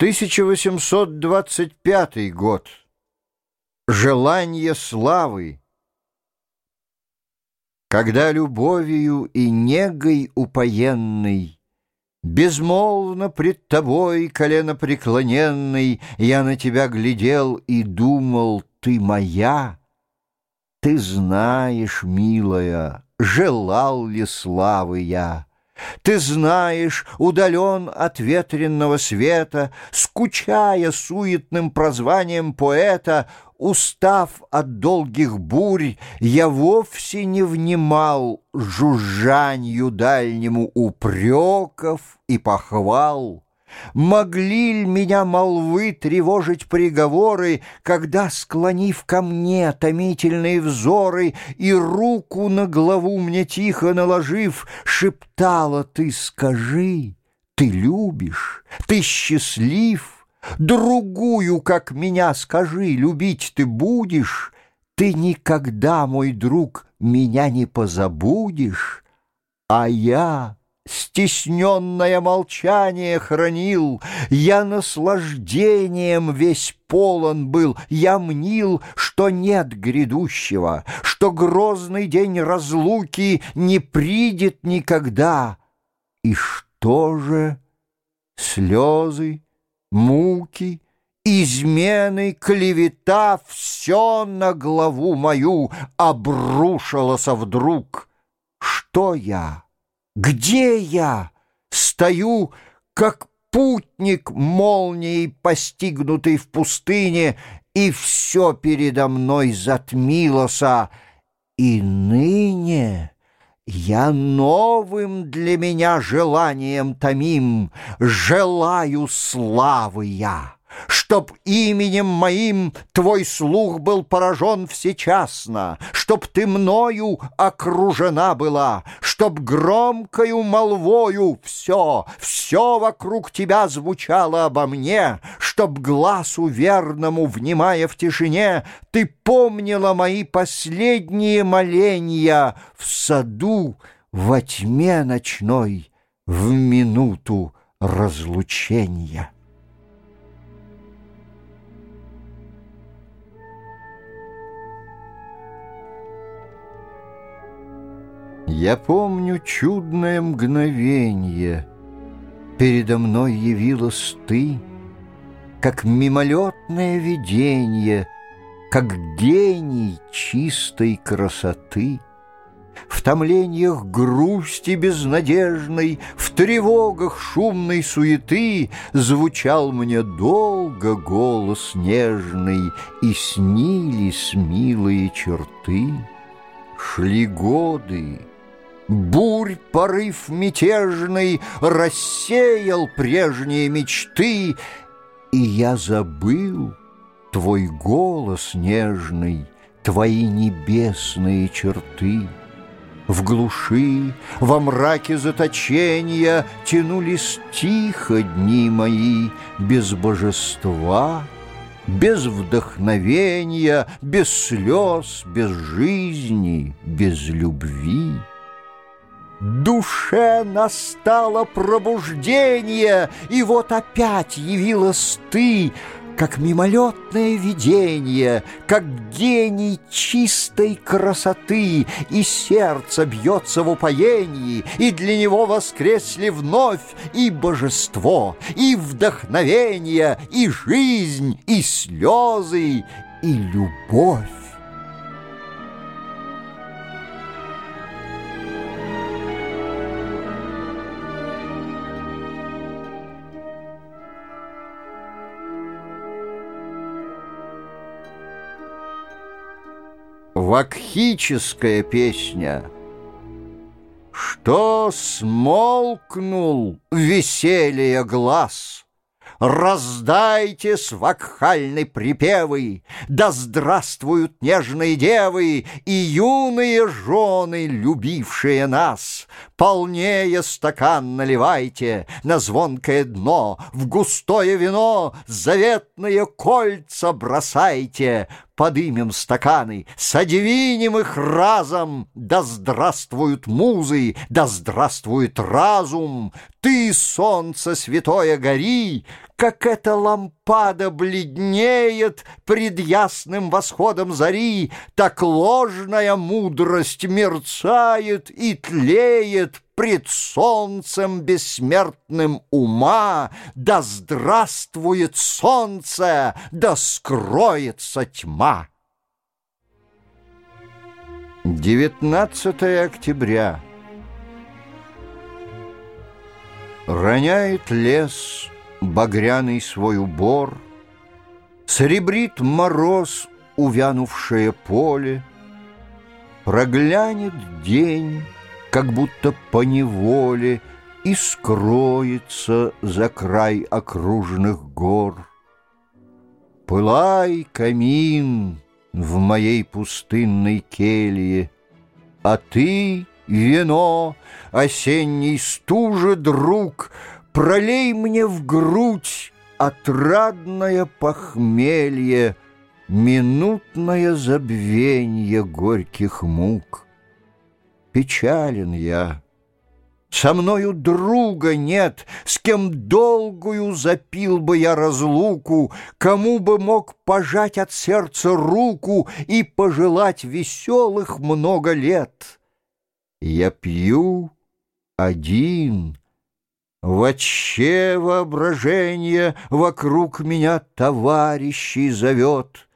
1825 год. Желание славы. Когда любовью и негой упоенный, Безмолвно пред тобой, колено преклоненный, Я на тебя глядел и думал, ты моя. Ты знаешь, милая, желал ли славы я. Ты знаешь, удален от ветренного света, Скучая суетным прозванием поэта, Устав от долгих бурь, я вовсе не внимал Жужжанью дальнему упреков и похвал. Могли ли меня молвы тревожить приговоры, Когда, склонив ко мне томительные взоры И руку на главу мне тихо наложив, Шептала ты «Скажи, ты любишь, ты счастлив?» Другую, как меня, скажи, любить ты будешь, Ты никогда, мой друг, меня не позабудешь, А я стесненное молчание хранил, Я наслаждением весь полон был, Я мнил, что нет грядущего, Что грозный день разлуки Не придет никогда. И что же? Слезы, муки, измены, клевета — Все на главу мою обрушилось вдруг. Что я? Где я? Стою, как путник молнией, постигнутый в пустыне, И все передо мной затмилося. И ныне я новым для меня желанием томим, Желаю славы я чтоб именем моим твой слух был поражен всечасно, чтоб ты мною окружена была, чтоб громкою молвою все, все вокруг тебя звучало обо мне, чтоб глазу верному, внимая в тишине, ты помнила мои последние моления в саду во тьме ночной в минуту разлучения. Я помню чудное мгновенье, Передо мной явилась ты, Как мимолетное видение, Как гений чистой красоты. В томлениях грусти безнадежной, В тревогах шумной суеты Звучал мне долго голос нежный, И снились милые черты. Шли годы, Бурь порыв мятежный Рассеял прежние мечты, И я забыл твой голос нежный, Твои небесные черты. В глуши, во мраке заточения Тянулись тихо дни мои Без божества, без вдохновения, Без слез, без жизни, без любви. Душе настало пробуждение, И вот опять явилась ты, Как мимолетное видение, Как гений чистой красоты, И сердце бьется в упоении, И для него воскресли вновь И божество, и вдохновение, И жизнь, и слезы, и любовь. Вакхическая песня. Что смолкнул веселье глаз? Раздайте с припевы, Да здравствуют нежные девы И юные жены, любившие нас. Полнее стакан наливайте На звонкое дно, В густое вино Заветные кольца бросайте, подымем стаканы, Содвинем их разом, да здравствуют музы, Да здравствует разум, ты, солнце святое, гори, Как эта лампада бледнеет Пред ясным восходом зари, Так ложная мудрость мерцает И тлеет пред солнцем бессмертным ума, да здравствует солнце, да скроется тьма. 19 октября. Роняет лес багряный свой убор, Серебрит мороз увянувшее поле, Проглянет день, как будто по неволе И скроется за край окружных гор. Пылай, камин, в моей пустынной келье, А ты, вино, осенний стужа, друг, Пролей мне в грудь отрадное похмелье, Минутное забвенье горьких мук печален я. Со мною друга нет, с кем долгую запил бы я разлуку, Кому бы мог пожать от сердца руку И пожелать веселых много лет. Я пью один, Вообще воображение Вокруг меня товарищей зовет,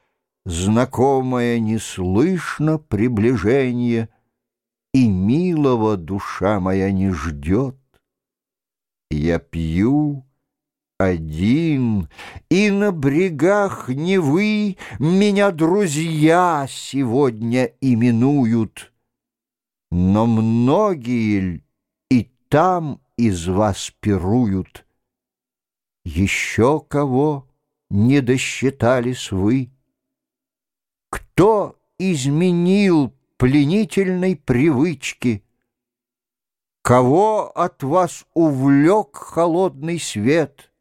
Знакомое не слышно приближение — и милого душа моя не ждет. Я пью один, и на брегах Невы Меня друзья сегодня именуют. Но многие и там из вас пируют. Еще кого не досчитались вы? Кто изменил пленительной привычки. Кого от вас увлек холодный свет,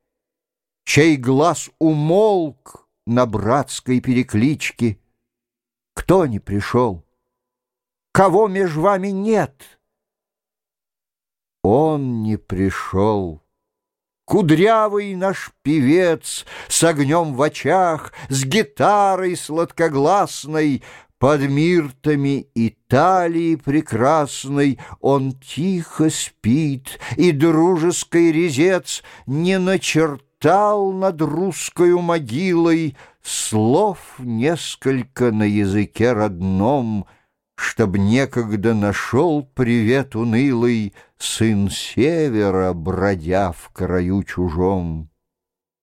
Чей глаз умолк на братской перекличке? Кто не пришел? Кого меж вами нет? Он не пришел. Кудрявый наш певец с огнем в очах, С гитарой сладкогласной под миртами Италии прекрасной Он тихо спит, и дружеский резец Не начертал над русскою могилой Слов несколько на языке родном, Чтоб некогда нашел привет унылый Сын севера, бродя в краю чужом.